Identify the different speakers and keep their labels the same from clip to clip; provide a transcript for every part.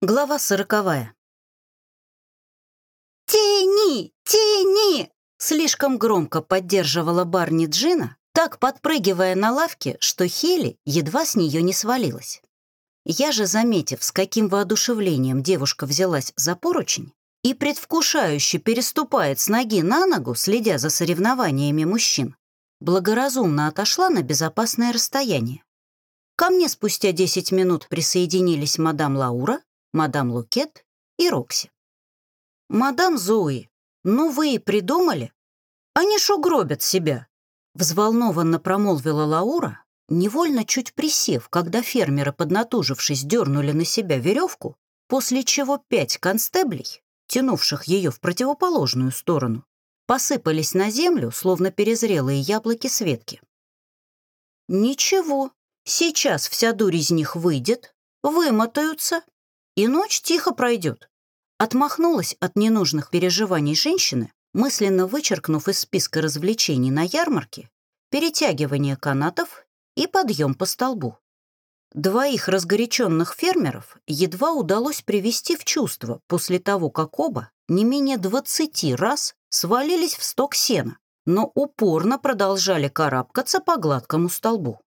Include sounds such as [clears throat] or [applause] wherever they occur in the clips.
Speaker 1: Глава сороковая.
Speaker 2: «Тяни! Тяни!»
Speaker 1: Слишком громко поддерживала Барни Джина, так подпрыгивая на лавке, что Хели едва с нее не свалилась. Я же, заметив, с каким воодушевлением девушка взялась за поручень и предвкушающе переступает с ноги на ногу, следя за соревнованиями мужчин, благоразумно отошла на безопасное расстояние. Ко мне спустя 10 минут присоединились мадам Лаура, мадам Лукет и Рокси. «Мадам Зои, ну вы и придумали? Они шо гробят себя?» Взволнованно промолвила Лаура, невольно чуть присев, когда фермеры, поднатужившись, дернули на себя веревку, после чего пять констеблей, тянувших ее в противоположную сторону, посыпались на землю, словно перезрелые яблоки с ветки. «Ничего, сейчас вся дурь из них выйдет, вымотаются и ночь тихо пройдет. Отмахнулась от ненужных переживаний женщины, мысленно вычеркнув из списка развлечений на ярмарке перетягивание канатов и подъем по столбу. Двоих разгоряченных фермеров едва удалось привести в чувство после того, как оба не менее двадцати раз свалились в сток сена, но упорно продолжали карабкаться по гладкому столбу.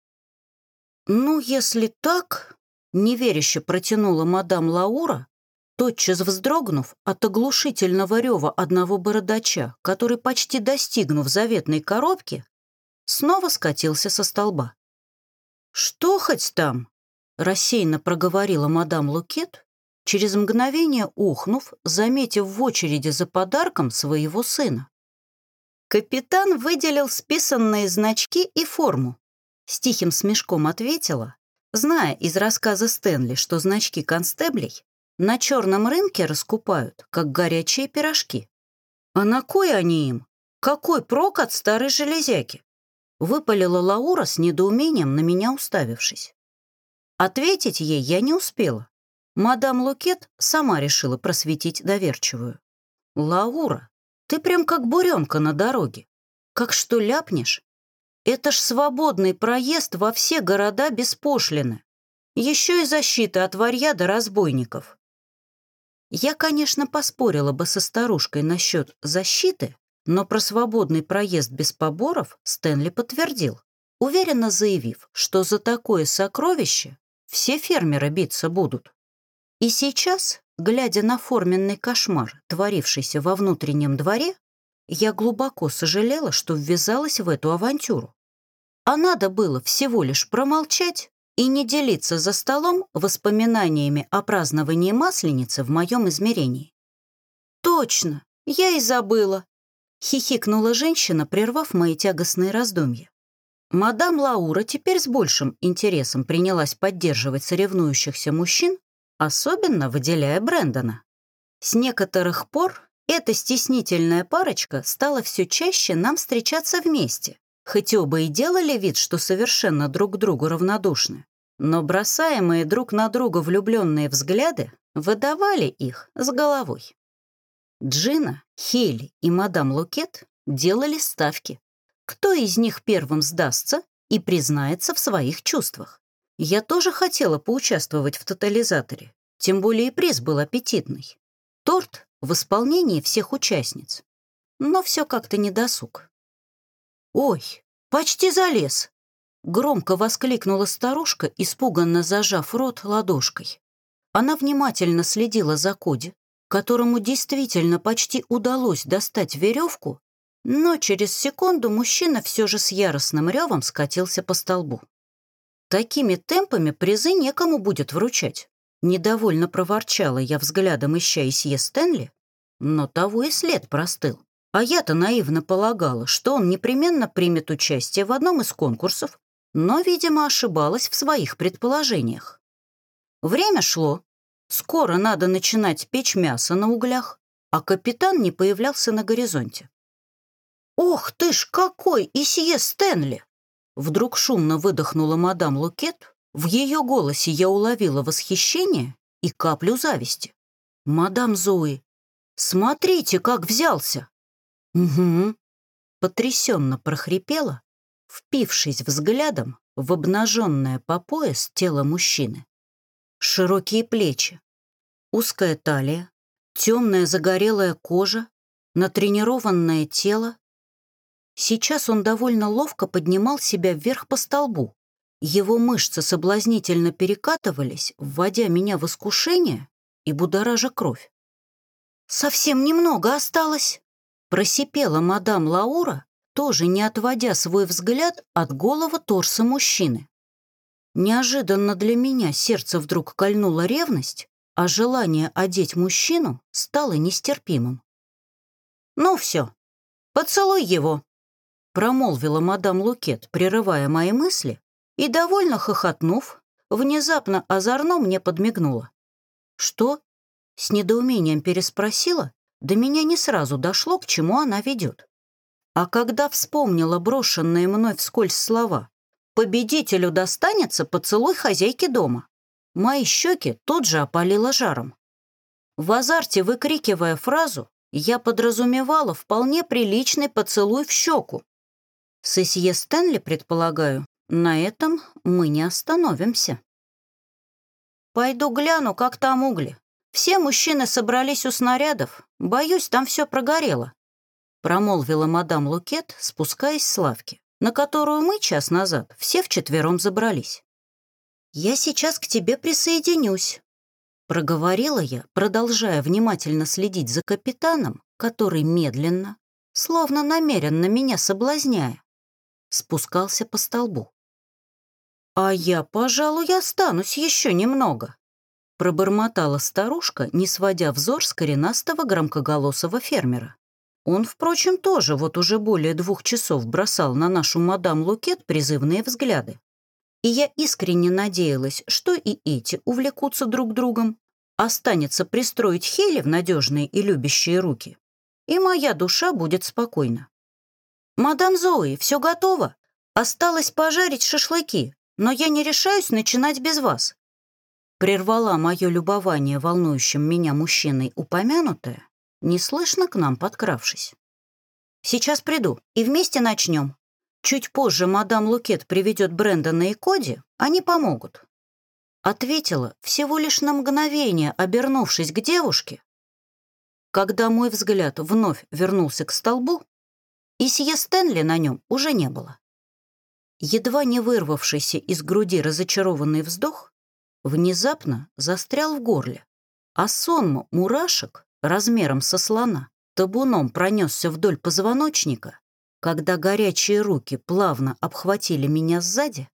Speaker 1: «Ну, если так, неверяще протянула мадам Лаура, тотчас вздрогнув от оглушительного рева одного бородача, который, почти достигнув заветной коробки, снова скатился со столба. «Что хоть там?» — рассеянно проговорила мадам Лукет, через мгновение ухнув, заметив в очереди за подарком своего сына. Капитан выделил списанные значки и форму. С тихим смешком ответила, зная из рассказа Стэнли, что значки констеблей на черном рынке раскупают, как горячие пирожки. А на кой они им? Какой прок от старой железяки? Выпалила Лаура с недоумением на меня уставившись. Ответить ей я не успела. Мадам Лукет сама решила просветить доверчивую. «Лаура, ты прям как буренка на дороге. Как что ляпнешь, это ж свободный проезд во все города без пошлины. Еще и защита от варья до разбойников. Я, конечно, поспорила бы со старушкой насчет защиты, но про свободный проезд без поборов Стэнли подтвердил, уверенно заявив, что за такое сокровище все фермеры биться будут. И сейчас, глядя на форменный кошмар, творившийся во внутреннем дворе, я глубоко сожалела, что ввязалась в эту авантюру. А надо было всего лишь промолчать и не делиться за столом воспоминаниями о праздновании Масленицы в моем измерении. «Точно, я и забыла», — хихикнула женщина, прервав мои тягостные раздумья. Мадам Лаура теперь с большим интересом принялась поддерживать соревнующихся мужчин, особенно выделяя Брэндона. С некоторых пор эта стеснительная парочка стала все чаще нам встречаться вместе, хоть оба и делали вид, что совершенно друг другу равнодушны, но бросаемые друг на друга влюбленные взгляды выдавали их с головой. Джина, Хейли и мадам Лукет делали ставки. Кто из них первым сдастся и признается в своих чувствах? Я тоже хотела поучаствовать в тотализаторе, тем более и приз был аппетитный. Торт в исполнении всех участниц. Но все как-то недосуг. «Ой, почти залез!» Громко воскликнула старушка, испуганно зажав рот ладошкой. Она внимательно следила за Коди, которому действительно почти удалось достать веревку, но через секунду мужчина все же с яростным ревом скатился по столбу. Такими темпами призы некому будет вручать. Недовольно проворчала я взглядом, ища Исье Стэнли, но того и след простыл. А я-то наивно полагала, что он непременно примет участие в одном из конкурсов, но, видимо, ошибалась в своих предположениях. Время шло. Скоро надо начинать печь мясо на углях, а капитан не появлялся на горизонте. «Ох ты ж какой, Исье Стэнли!» Вдруг шумно выдохнула мадам Лукет, в ее голосе я уловила восхищение и каплю зависти. «Мадам Зои, смотрите, как взялся!» «Угу», — потрясенно прохрипела, впившись взглядом в обнаженное по пояс тело мужчины. Широкие плечи, Узкая талия, темная загорелая кожа, натренированное тело. Сейчас он довольно ловко поднимал себя вверх по столбу. Его мышцы соблазнительно перекатывались, вводя меня в искушение и будоража кровь. «Совсем немного осталось», — просипела мадам Лаура, тоже не отводя свой взгляд от голого торса мужчины. Неожиданно для меня сердце вдруг кольнула ревность, а желание одеть мужчину стало нестерпимым. «Ну все, поцелуй его», — промолвила мадам Лукет, прерывая мои мысли, и, довольно хохотнув, внезапно озорно мне подмигнула. «Что?» — с недоумением переспросила, до меня не сразу дошло, к чему она ведет. А когда вспомнила брошенные мной вскользь слова «Победителю достанется поцелуй хозяйки дома», мои щеки тут же опалило жаром. В азарте, выкрикивая фразу, я подразумевала вполне приличный поцелуй в щеку. С Исье Стэнли, предполагаю, на этом мы не остановимся. Пойду гляну, как там угли. Все мужчины собрались у снарядов. Боюсь, там все прогорело промолвила мадам Лукет, спускаясь с лавки, на которую мы час назад все вчетвером забрались. «Я сейчас к тебе присоединюсь», — проговорила я, продолжая внимательно следить за капитаном, который медленно, словно намеренно меня соблазняя, спускался по столбу. «А я, пожалуй, останусь еще немного», — пробормотала старушка, не сводя взор с коренастого громкоголосого фермера. Он, впрочем, тоже вот уже более двух часов бросал на нашу мадам Лукет призывные взгляды. И я искренне надеялась, что и эти увлекутся друг другом, останется пристроить Хели в надежные и любящие руки, и моя душа будет спокойна. «Мадам Зои, все готово. Осталось пожарить шашлыки, но я не решаюсь начинать без вас». Прервала мое любование волнующим меня мужчиной упомянутое, неслышно к нам подкравшись. «Сейчас приду, и вместе начнем. Чуть позже мадам Лукет приведет Брэндона и Коди, они помогут». Ответила всего лишь на мгновение, обернувшись к девушке, когда мой взгляд вновь вернулся к столбу, и сие Стэнли на нем уже не было. Едва не вырвавшийся из груди разочарованный вздох внезапно застрял в горле, а сон мурашек размером со слона, табуном пронесся вдоль позвоночника, когда горячие руки плавно обхватили меня сзади,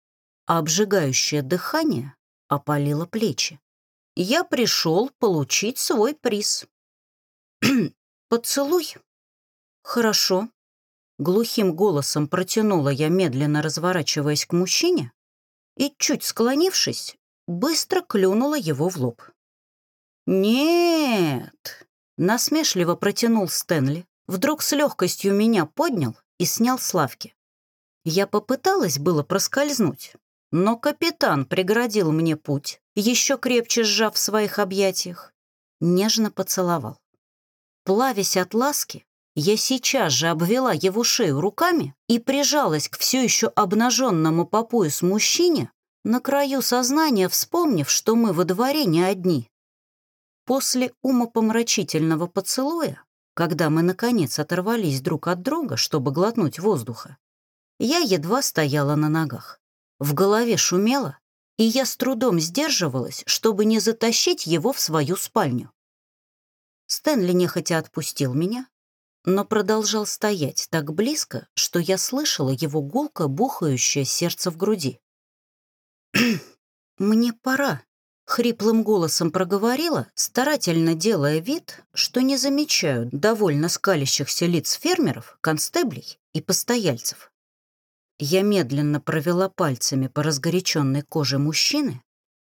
Speaker 1: а обжигающее дыхание опалило плечи. Я пришел получить свой приз. [clears throat] «Поцелуй?» «Хорошо», — глухим голосом протянула я, медленно разворачиваясь к мужчине, и, чуть склонившись, быстро клюнула его в лоб. «Нет, Насмешливо протянул Стэнли, вдруг с легкостью меня поднял и снял с лавки. Я попыталась было проскользнуть, но капитан преградил мне путь, еще крепче сжав в своих объятиях, нежно поцеловал. Плавясь от ласки, я сейчас же обвела его шею руками и прижалась к все еще обнаженному по пояс мужчине, на краю сознания вспомнив, что мы во дворе не одни. После умопомрачительного поцелуя, когда мы, наконец, оторвались друг от друга, чтобы глотнуть воздуха, я едва стояла на ногах. В голове шумело, и я с трудом сдерживалась, чтобы не затащить его в свою спальню. Стэнли нехотя отпустил меня, но продолжал стоять так близко, что я слышала его гулко бухающее сердце в груди. «Мне пора», Хриплым голосом проговорила, старательно делая вид, что не замечают довольно скалящихся лиц фермеров, констеблей и постояльцев. Я медленно провела пальцами по разгоряченной коже мужчины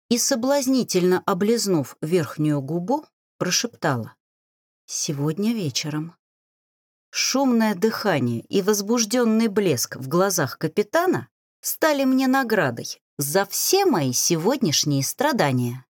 Speaker 1: и, соблазнительно облизнув верхнюю губу, прошептала «Сегодня вечером». Шумное дыхание и возбужденный блеск в глазах капитана стали мне наградой за все мои сегодняшние страдания.